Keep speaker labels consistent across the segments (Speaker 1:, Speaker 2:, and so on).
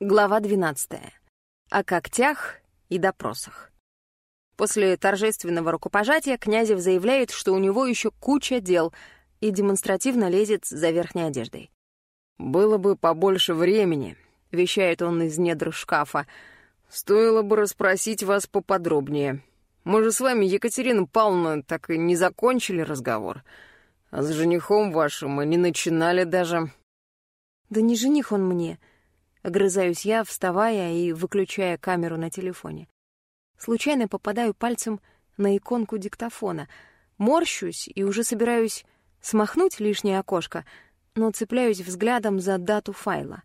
Speaker 1: Глава 12. О когтях и допросах. После торжественного рукопожатия Князев заявляет, что у него еще куча дел, и демонстративно лезет за верхней одеждой.
Speaker 2: «Было бы побольше времени», — вещает он из недр шкафа. «Стоило бы расспросить вас поподробнее. Мы же с вами, Екатерина Павловна, так и не закончили разговор. А с женихом вашим мы не начинали даже...»
Speaker 1: «Да не жених он мне», — Огрызаюсь я, вставая и выключая камеру на телефоне. Случайно попадаю пальцем на иконку диктофона. Морщусь и уже собираюсь смахнуть лишнее окошко, но цепляюсь взглядом за дату файла.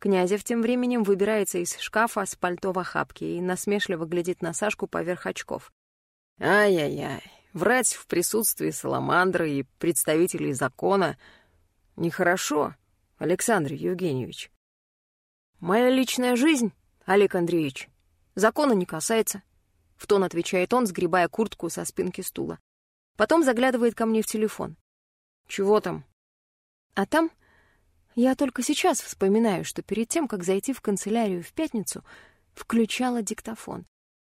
Speaker 1: Князев тем временем выбирается из шкафа с пальто в охапке и насмешливо глядит на Сашку поверх очков.
Speaker 2: «Ай-яй-яй, врать в присутствии Саламандры и представителей закона нехорошо, Александр Евгеньевич.
Speaker 1: «Моя личная жизнь, Олег Андреевич, закона не касается», — в тон отвечает он, сгребая куртку со спинки стула. Потом заглядывает ко мне в телефон.
Speaker 2: «Чего там?»
Speaker 1: А там я только сейчас вспоминаю, что перед тем, как зайти в канцелярию в пятницу, включала диктофон.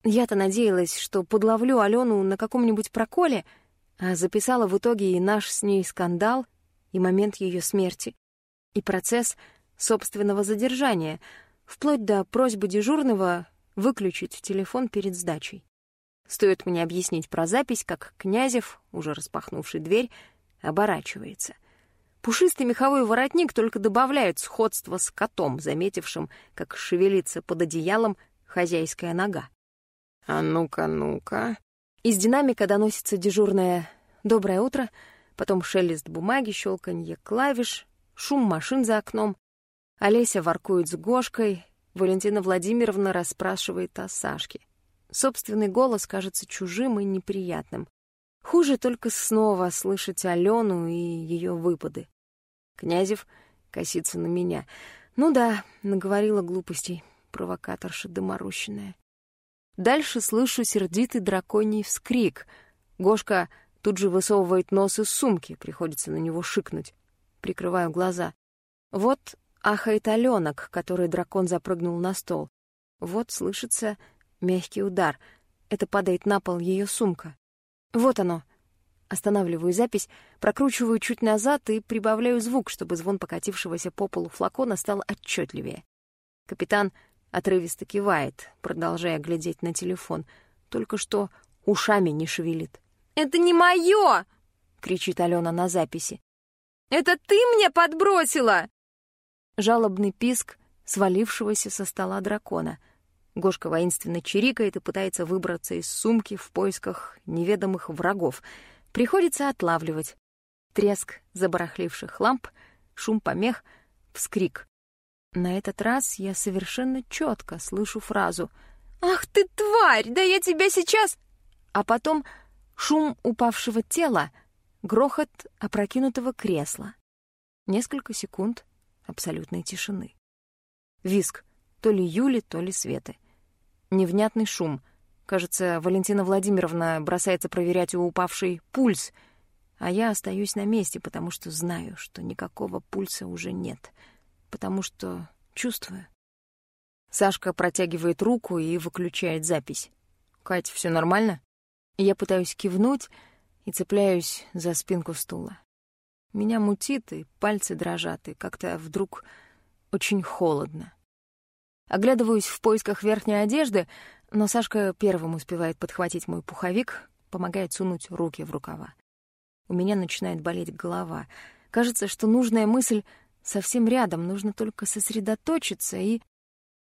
Speaker 1: Я-то надеялась, что подловлю Алену на каком-нибудь проколе, а записала в итоге и наш с ней скандал, и момент ее смерти, и процесс собственного задержания, вплоть до просьбы дежурного выключить телефон перед сдачей. Стоит мне объяснить про запись, как Князев, уже распахнувший дверь, оборачивается. Пушистый меховой воротник только добавляет сходство с котом, заметившим, как шевелится под одеялом хозяйская нога.
Speaker 2: «А ну-ка, ну-ка!»
Speaker 1: Из динамика доносится дежурное «Доброе утро», потом шелест бумаги, щелканье клавиш, шум машин за окном. Олеся воркует с Гошкой, Валентина Владимировна расспрашивает о Сашке. Собственный голос кажется чужим и неприятным. Хуже только снова слышать Алену и ее выпады. Князев косится на меня. Ну да, наговорила глупостей, провокаторша доморощенная. Дальше слышу сердитый драконий вскрик. Гошка тут же высовывает нос из сумки, приходится на него шикнуть. Прикрываю глаза. Вот Ахает Аленок, который дракон запрыгнул на стол. Вот слышится мягкий удар. Это падает на пол ее сумка. Вот оно. Останавливаю запись, прокручиваю чуть назад и прибавляю звук, чтобы звон покатившегося по полу флакона стал отчетливее. Капитан отрывисто кивает, продолжая глядеть на телефон. Только что ушами не шевелит.
Speaker 3: «Это не мое!»
Speaker 1: — кричит Алена на записи.
Speaker 3: «Это ты мне подбросила!»
Speaker 1: Жалобный писк свалившегося со стола дракона. Гошка воинственно чирикает и пытается выбраться из сумки в поисках неведомых врагов. Приходится отлавливать. Треск забарахливших ламп, шум помех, вскрик. На этот раз я совершенно четко слышу фразу
Speaker 3: «Ах ты, тварь! Да я тебя сейчас...»
Speaker 1: А потом шум упавшего тела, грохот опрокинутого кресла. Несколько секунд — абсолютной тишины. Виск то ли Юли, то ли Светы. Невнятный шум. Кажется, Валентина Владимировна бросается проверять у упавшей пульс, а я остаюсь на месте, потому что знаю, что никакого пульса уже нет, потому что чувствую. Сашка протягивает руку и выключает запись. «Кать, все нормально?» Я пытаюсь кивнуть и цепляюсь за спинку стула. Меня мутит, и пальцы дрожат, и как-то вдруг очень холодно. Оглядываюсь в поисках верхней одежды, но Сашка первым успевает подхватить мой пуховик, помогает сунуть руки в рукава. У меня начинает болеть голова. Кажется, что нужная мысль совсем рядом, нужно только сосредоточиться, и...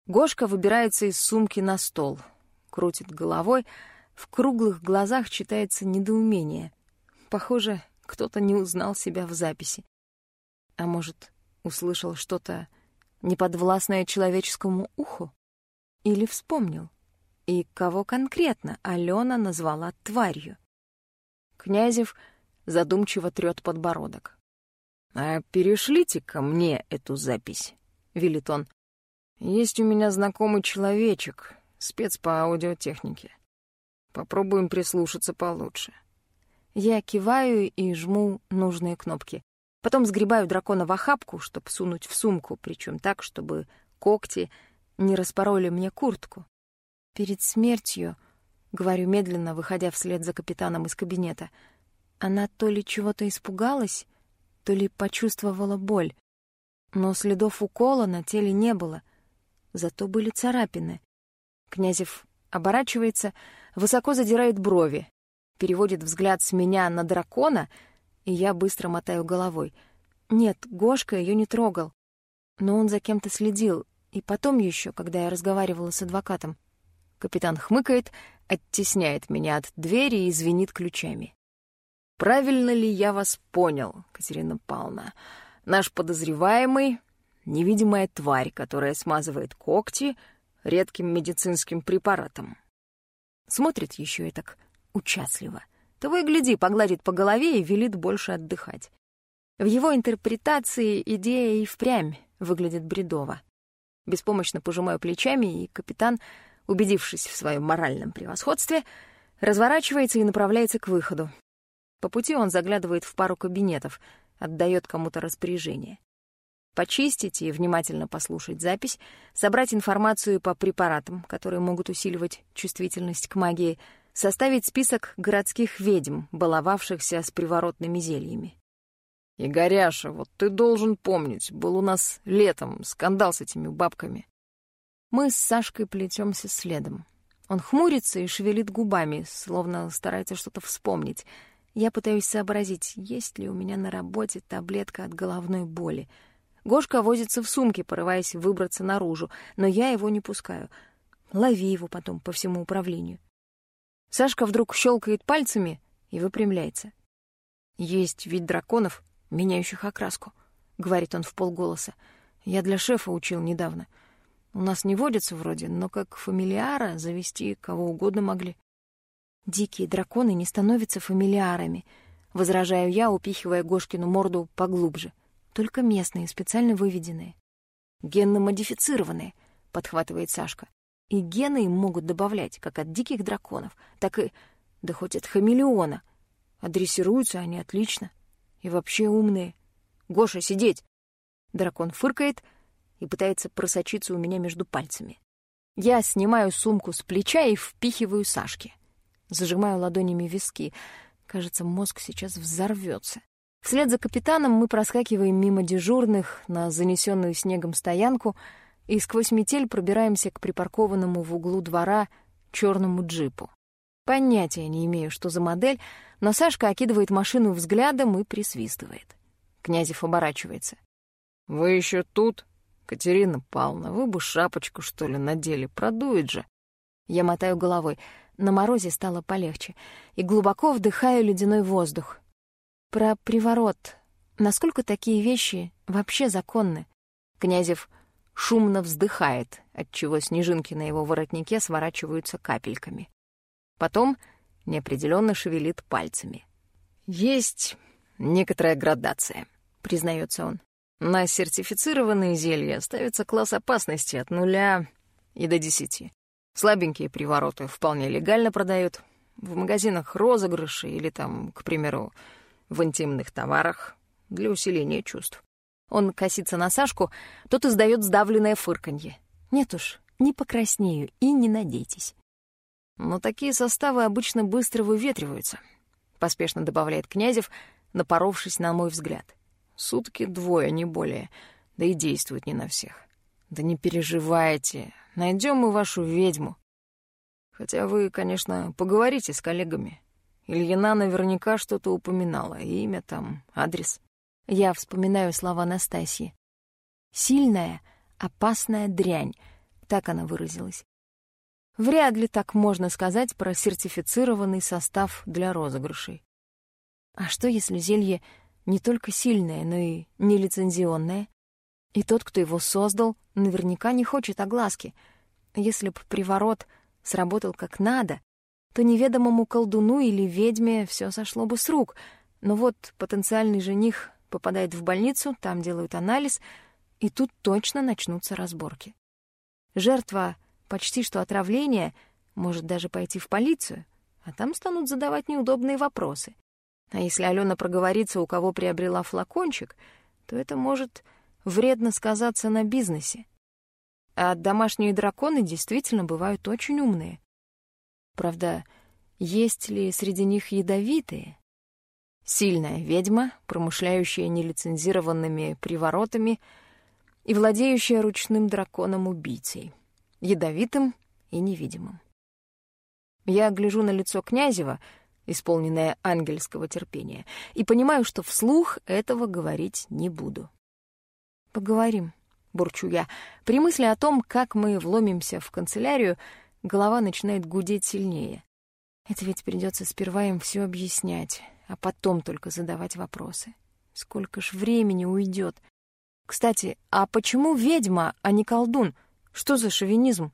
Speaker 1: Гошка выбирается из сумки на стол, крутит головой, в круглых глазах читается недоумение. Похоже, кто-то не узнал себя в записи. А может, услышал что-то неподвластное человеческому уху? Или вспомнил? И кого конкретно Алена назвала тварью? Князев задумчиво трёт подбородок.
Speaker 2: «А перешлите ко мне эту запись», — велит он. «Есть у меня знакомый человечек, спец по аудиотехнике. Попробуем прислушаться получше».
Speaker 1: Я киваю и жму нужные кнопки. Потом сгребаю дракона в охапку, чтобы сунуть в сумку, причем так, чтобы когти не распороли мне куртку. Перед смертью, говорю медленно, выходя вслед за капитаном из кабинета, она то ли чего-то испугалась, то ли почувствовала боль. Но следов укола на теле не было, зато были царапины. Князев оборачивается, высоко задирает брови, переводит взгляд с меня на дракона, и я быстро мотаю головой. Нет, Гошка ее не трогал, но он за кем-то следил, и потом еще, когда я разговаривала с адвокатом. Капитан хмыкает, оттесняет меня от двери и звенит ключами. «Правильно ли я вас понял, Катерина Павловна? Наш подозреваемый — невидимая тварь, которая смазывает когти редким медицинским препаратом». Смотрит еще и так участливо. Того и гляди, погладит по голове и велит больше отдыхать. В его интерпретации идея и впрямь выглядит бредово. Беспомощно пожимаю плечами, и капитан, убедившись в своем моральном превосходстве, разворачивается и направляется к выходу. По пути он заглядывает в пару кабинетов, отдает кому-то распоряжение. Почистить и внимательно послушать запись, собрать информацию по препаратам, которые могут усиливать чувствительность к магии, составить список городских ведьм, баловавшихся с приворотными зельями.
Speaker 2: «Игоряша, вот ты должен помнить, был у нас летом скандал с этими бабками».
Speaker 1: Мы с Сашкой плетемся следом. Он хмурится и шевелит губами, словно старается что-то вспомнить. Я пытаюсь сообразить, есть ли у меня на работе таблетка от головной боли. Гошка возится в сумке, порываясь выбраться наружу, но я его не пускаю. Лови его потом по всему управлению. Сашка вдруг щелкает пальцами и выпрямляется. Есть вид драконов, меняющих окраску, — говорит он в полголоса. Я для шефа учил недавно. У нас не водится вроде, но как фамилиара завести кого угодно могли. Дикие драконы не становятся фамилиарами, — возражаю я, упихивая Гошкину морду поглубже. Только местные, специально выведенные. Генно-модифицированные, — подхватывает Сашка. И гены им могут добавлять, как от диких драконов, так и, да хоть от хамелеона. А они отлично. И вообще умные. Гоша, сидеть!» Дракон фыркает и пытается просочиться у меня между пальцами. Я снимаю сумку с плеча и впихиваю Сашке. Зажимаю ладонями виски. Кажется, мозг сейчас взорвется. Вслед за капитаном мы проскакиваем мимо дежурных на занесенную снегом стоянку и сквозь метель пробираемся к припаркованному в углу двора черному джипу. Понятия не имею, что за модель, но Сашка окидывает машину взглядом и присвистывает. Князев оборачивается.
Speaker 2: «Вы еще тут? Катерина Павловна, вы бы шапочку, что ли, надели, продует же».
Speaker 1: Я мотаю головой. На морозе стало полегче. И глубоко вдыхаю ледяной воздух. Про приворот. Насколько такие вещи вообще законны? Князев шумно вздыхает, отчего снежинки на его воротнике сворачиваются капельками. Потом неопределенно шевелит пальцами.
Speaker 2: «Есть некоторая градация», — признается он. «На сертифицированные зелья ставится класс опасности от нуля и до десяти. Слабенькие привороты вполне легально продают. В магазинах розыгрыши или там, к примеру, в интимных товарах для усиления чувств.
Speaker 1: Он косится на Сашку, тот издает сдавленное фырканье. Нет уж, не покраснею и не надейтесь.
Speaker 2: Но такие составы обычно быстро выветриваются, — поспешно добавляет Князев, напоровшись на мой взгляд. Сутки двое, не более, да и действуют не на всех. Да не переживайте, найдем мы вашу ведьму. Хотя вы, конечно, поговорите с коллегами. Ильина наверняка что-то упоминала, имя там, адрес.
Speaker 1: Я вспоминаю слова Настасьи. «Сильная, опасная дрянь», — так она выразилась. Вряд ли так можно сказать про сертифицированный состав для розыгрышей. А что, если зелье не только сильное, но и нелицензионное? И тот, кто его создал, наверняка не хочет огласки. Если б приворот сработал как надо, то неведомому колдуну или ведьме все сошло бы с рук. Но вот потенциальный жених попадает в больницу, там делают анализ, и тут точно начнутся разборки. Жертва почти что отравление, может даже пойти в полицию, а там станут задавать неудобные вопросы. А если Алена проговорится, у кого приобрела флакончик, то это может вредно сказаться на бизнесе. А домашние драконы действительно бывают очень умные. Правда, есть ли среди них ядовитые? Сильная ведьма, промышляющая нелицензированными приворотами и владеющая ручным драконом-убийцей, ядовитым и невидимым. Я гляжу на лицо Князева, исполненное ангельского терпения, и понимаю, что вслух этого говорить не буду. «Поговорим», — бурчу я. При мысли о том, как мы вломимся в канцелярию, голова начинает гудеть сильнее. Это ведь придется сперва им все объяснять, а потом только задавать вопросы. Сколько ж времени уйдет. Кстати, а почему ведьма, а не колдун? Что за шовинизм?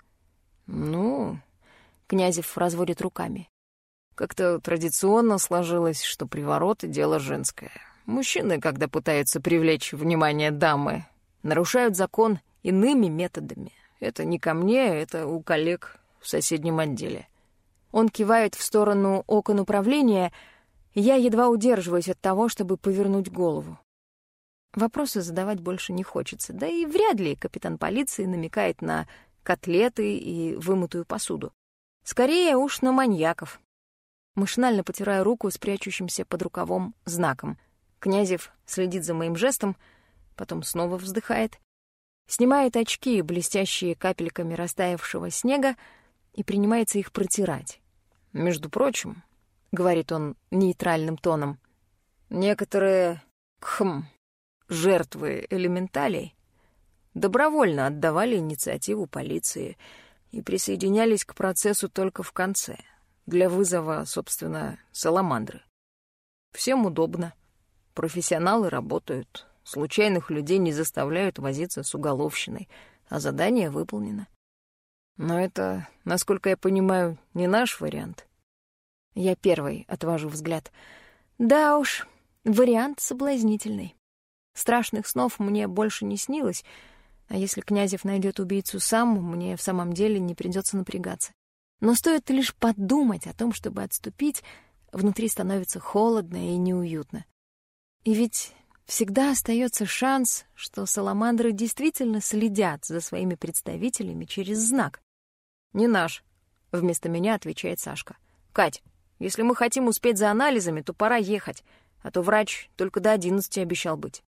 Speaker 2: Ну, Князев разводит руками. Как-то традиционно сложилось, что привороты — дело женское. Мужчины, когда пытаются привлечь внимание дамы, нарушают закон иными методами. Это не ко мне, это у коллег в соседнем отделе.
Speaker 1: Он кивает в сторону окон управления, я едва удерживаюсь от того, чтобы повернуть голову. Вопросы задавать больше не хочется, да и вряд ли капитан полиции намекает на котлеты и вымытую посуду. Скорее уж на маньяков. Машинально потираю руку с прячущимся под рукавом знаком. Князев следит за моим жестом, потом снова вздыхает, снимает очки, блестящие капельками растаявшего снега, и принимается их протирать.
Speaker 2: Между прочим, — говорит он нейтральным тоном, — некоторые, хм, жертвы элементалей добровольно отдавали инициативу полиции и присоединялись к процессу только в конце, для вызова, собственно, саламандры. Всем удобно. Профессионалы работают, случайных людей не заставляют возиться с уголовщиной, а задание выполнено. Но это, насколько я понимаю, не наш вариант.
Speaker 1: Я первый отвожу взгляд. Да уж, вариант соблазнительный. Страшных снов мне больше не снилось, а если Князев найдет убийцу сам, мне в самом деле не придется напрягаться. Но стоит лишь подумать о том, чтобы отступить, внутри становится холодно и неуютно. И ведь всегда остается шанс, что саламандры действительно следят за своими представителями через знак.
Speaker 2: «Не наш», — вместо меня отвечает Сашка. «Кать, если мы хотим успеть за анализами, то пора ехать, а то врач только до одиннадцати обещал быть».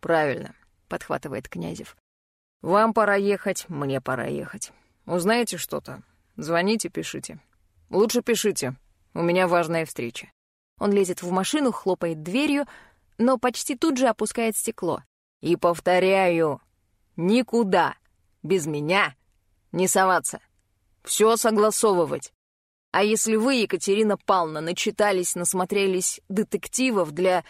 Speaker 2: «Правильно», — подхватывает Князев. «Вам пора ехать, мне пора ехать. Узнаете что-то? Звоните, пишите. Лучше пишите. У меня важная встреча».
Speaker 1: Он лезет в машину, хлопает дверью, но почти тут же опускает стекло.
Speaker 2: «И повторяю, никуда без меня не соваться. Все согласовывать. А если вы, Екатерина Павловна, начитались, насмотрелись детективов для...»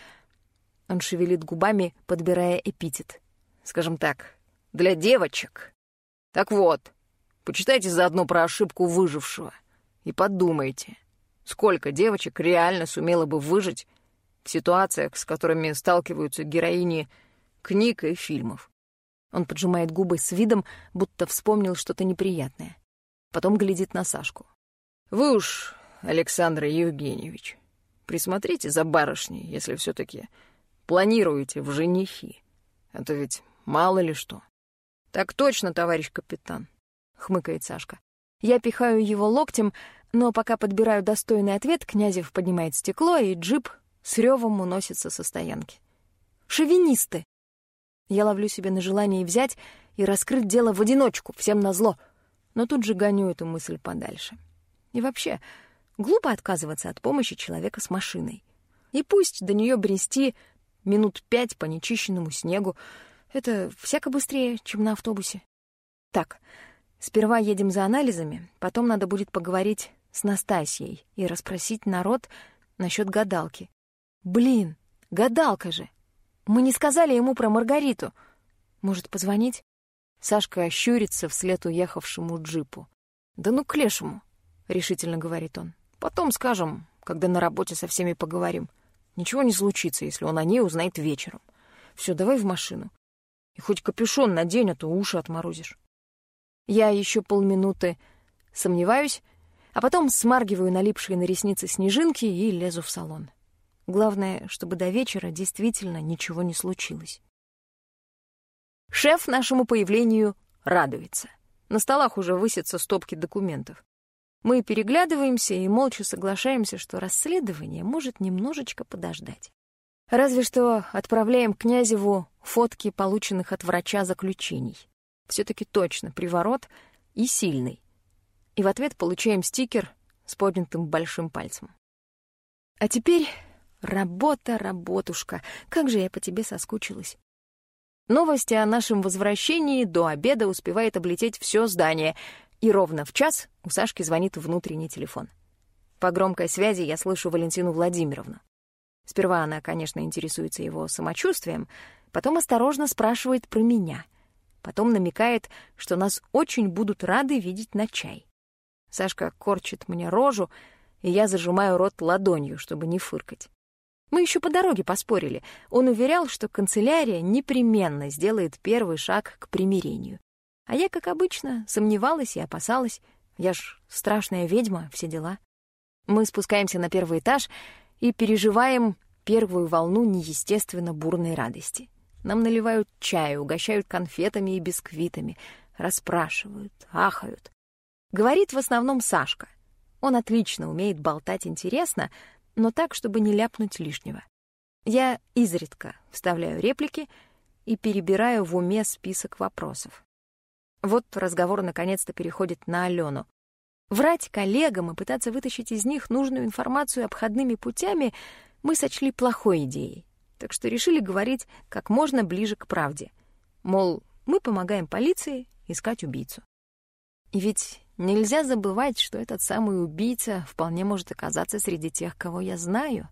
Speaker 2: Он шевелит губами, подбирая эпитет. «Скажем так, для девочек. Так вот, почитайте заодно про ошибку выжившего и подумайте, сколько девочек реально сумело бы выжить в ситуациях, с которыми сталкиваются героини книг и фильмов.
Speaker 1: Он поджимает губы с видом, будто вспомнил что-то неприятное. Потом глядит на Сашку.
Speaker 2: «Вы уж, Александр Евгеньевич, присмотрите за барышней, если все таки планируете в женихи. А то ведь мало ли что». «Так точно, товарищ капитан», — хмыкает Сашка. Я пихаю его локтем, но пока подбираю достойный ответ, Князев поднимает стекло, и джип с ревом уносится со стоянки. «Шовинисты!» Я ловлю себя на желании взять и раскрыть дело в одиночку, всем назло, но тут же гоню эту мысль подальше. И вообще, глупо отказываться от помощи человека с машиной. И пусть до нее брести минут пять по нечищенному снегу, это всяко быстрее, чем на автобусе. Так, сперва едем за анализами, потом надо будет поговорить с Настасьей и расспросить народ насчет гадалки. Блин, гадалка же. Мы не сказали ему про Маргариту. Может, позвонить? Сашка ощурится вслед уехавшему джипу. «Да ну к лешему», — решительно говорит он. «Потом скажем, когда на работе со всеми поговорим. Ничего не случится, если он о ней узнает вечером. Все, давай в машину. И хоть капюшон надень, а то уши отморозишь». Я еще полминуты сомневаюсь, а потом смаргиваю налипшие на ресницы снежинки и лезу в салон. Главное, чтобы до вечера действительно ничего не случилось. Шеф нашему появлению
Speaker 1: радуется. На столах уже высятся стопки документов. Мы переглядываемся и молча соглашаемся, что расследование может немножечко подождать. Разве что отправляем Князеву фотки полученных от врача заключений. все таки точно приворот и сильный. И в ответ получаем стикер с поднятым большим пальцем. А теперь работа, работушка, как же я по тебе соскучилась. Новости о нашем возвращении до обеда успевает облететь все здание, и ровно в час у Сашки звонит внутренний телефон. По громкой связи я слышу Валентину Владимировну. Сперва она, конечно, интересуется его самочувствием, потом осторожно спрашивает про меня. Потом намекает, что нас очень будут рады видеть на чай. Сашка корчит мне рожу, и я зажимаю рот ладонью, чтобы не фыркать. Мы еще по дороге поспорили. Он уверял, что канцелярия непременно сделает первый шаг к примирению. А я, как обычно, сомневалась и опасалась. Я ж страшная ведьма, все дела. Мы спускаемся на первый этаж и переживаем первую волну неестественно бурной радости. Нам наливают чай, угощают конфетами и бисквитами, расспрашивают, ахают. Говорит в основном Сашка. Он отлично умеет болтать интересно, но так, чтобы не ляпнуть лишнего. Я изредка вставляю реплики и перебираю в уме список вопросов. Вот разговор наконец-то переходит на Алену. Врать коллегам и пытаться вытащить из них нужную информацию обходными путями мы сочли плохой идеей, так что решили говорить как можно ближе к правде. Мол, мы помогаем полиции искать убийцу. И ведь нельзя забывать, что этот самый убийца вполне может оказаться среди тех, кого я знаю.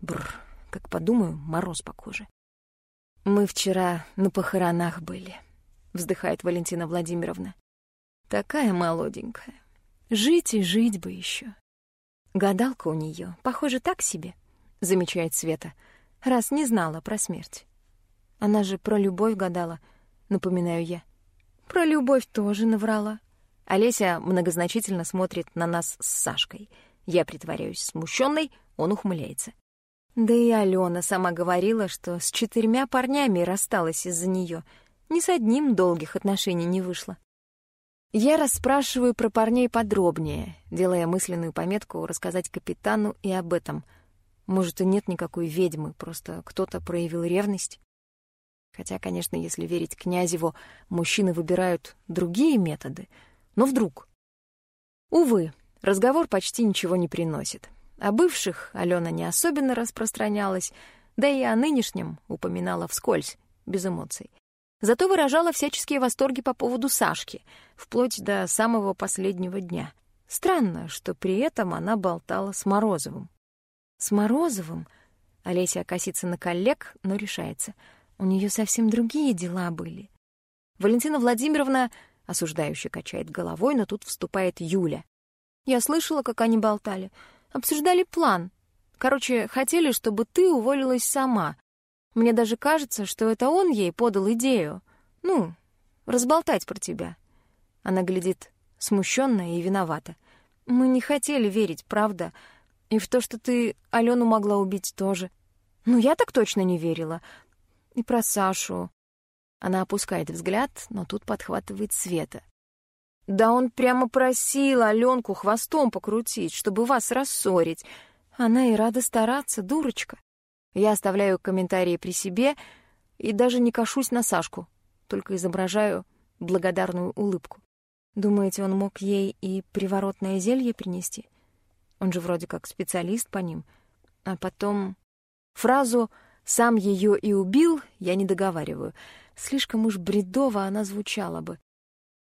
Speaker 1: Бррр, как подумаю, мороз по коже. Мы вчера на похоронах были, вздыхает Валентина Владимировна. Такая молоденькая. Жить и жить бы еще. Гадалка у нее, похоже, так себе, замечает Света, раз не знала про смерть. Она же про любовь гадала, напоминаю я. Про любовь тоже наврала. Олеся многозначительно смотрит на нас с Сашкой. Я притворяюсь смущенной, он ухмыляется. Да и Алена сама говорила, что с четырьмя парнями рассталась из-за нее. Ни с одним долгих отношений не вышло. Я расспрашиваю про парней подробнее, делая мысленную пометку рассказать капитану и об этом. Может, и нет никакой ведьмы, просто кто-то проявил ревность. Хотя, конечно, если верить Князеву, мужчины выбирают другие методы. Но вдруг... Увы, разговор почти ничего не приносит. О бывших Алена не особенно распространялась, да и о нынешнем упоминала вскользь, без эмоций. Зато выражала всяческие восторги по поводу Сашки, вплоть до самого последнего дня. Странно, что при этом она болтала с Морозовым. С Морозовым? Олеся косится на коллег, но решается. У нее совсем другие дела были. Валентина Владимировна осуждающе качает головой, но тут вступает Юля. Я слышала, как они болтали. Обсуждали план. Короче, хотели, чтобы ты уволилась сама, мне даже кажется, что это он ей подал идею. Ну, разболтать про тебя. Она глядит смущенно и виновата. Мы не хотели верить, правда. И в то, что ты Алену могла убить тоже. Ну, я так точно не верила. И про Сашу. Она опускает взгляд, но тут подхватывает Света. Да он прямо просил Аленку хвостом покрутить, чтобы вас рассорить. Она и рада стараться, дурочка. Я оставляю комментарии при себе и даже не кашусь на Сашку, только изображаю благодарную улыбку. Думаете, он мог ей и приворотное зелье принести? Он же вроде как специалист по ним. А потом фразу «сам ее и убил» я не договариваю. Слишком уж бредово она звучала бы.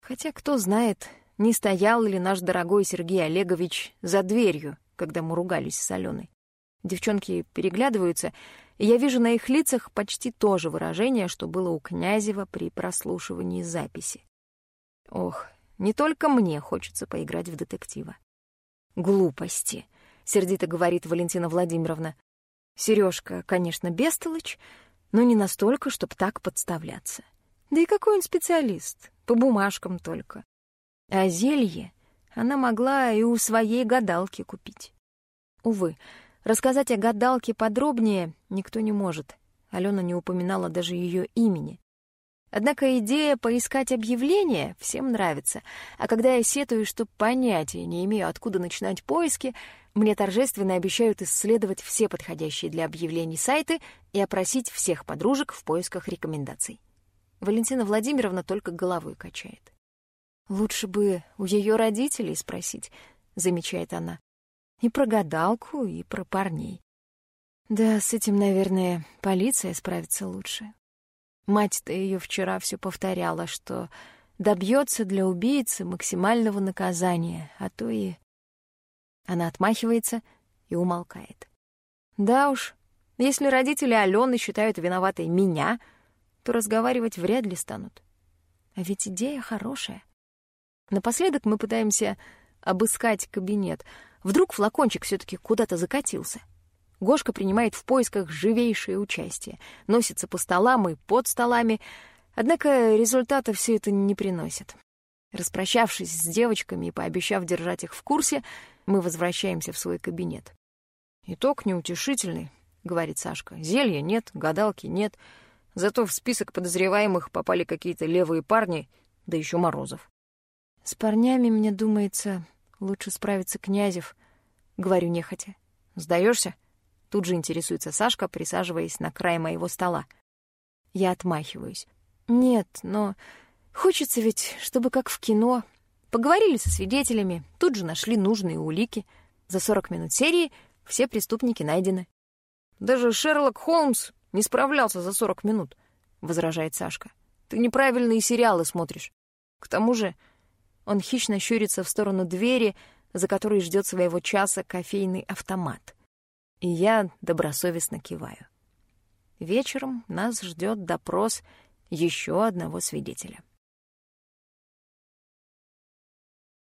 Speaker 1: Хотя, кто знает, не стоял ли наш дорогой Сергей Олегович за дверью, когда мы ругались с Аленой. Девчонки переглядываются, и я вижу на их лицах почти то же выражение, что было у Князева при прослушивании записи. Ох, не только мне хочется поиграть в детектива. «Глупости», — сердито говорит Валентина Владимировна. Сережка, конечно, бестолочь, но не настолько, чтобы так подставляться. Да и какой он специалист, по бумажкам только. А зелье она могла и у своей гадалки купить. Увы, Рассказать о гадалке подробнее никто не может. Алена не упоминала даже ее имени. Однако идея поискать объявление всем нравится, а когда я сетую, что понятия не имею, откуда начинать поиски, мне торжественно обещают исследовать все подходящие для объявлений сайты и опросить всех подружек в поисках рекомендаций. Валентина Владимировна только головой качает. «Лучше бы у ее родителей спросить», — замечает она. «И про гадалку, и про парней». Да, с этим, наверное, полиция справится лучше. Мать-то ее вчера все повторяла, что добьется для убийцы максимального наказания, а то и... Она отмахивается и умолкает. Да уж, если родители Алены считают виноватой меня, то разговаривать вряд ли станут. А ведь идея хорошая. Напоследок мы пытаемся обыскать кабинет. Вдруг флакончик все таки куда-то закатился. Гошка принимает в поисках живейшее участие, носится по столам и под столами, однако результата все это не приносит. Распрощавшись с девочками и пообещав держать их в курсе, мы возвращаемся в свой кабинет. «Итог неутешительный», — говорит Сашка. «Зелья нет, гадалки нет, зато в список подозреваемых попали какие-то левые парни, да еще Морозов». «С парнями, мне думается, лучше справиться Князев», — говорю нехотя. «Сдаешься?» Тут же интересуется Сашка, присаживаясь на край моего стола. Я отмахиваюсь. Нет, но хочется ведь, чтобы как в кино. Поговорили со свидетелями, тут же нашли нужные улики. За 40 минут серии все преступники найдены. Даже Шерлок Холмс не справлялся за 40 минут, возражает Сашка. Ты неправильные сериалы смотришь. К тому же он хищно щурится в сторону двери, за которой ждет своего часа кофейный автомат. И я добросовестно киваю. Вечером нас ждет допрос еще одного свидетеля.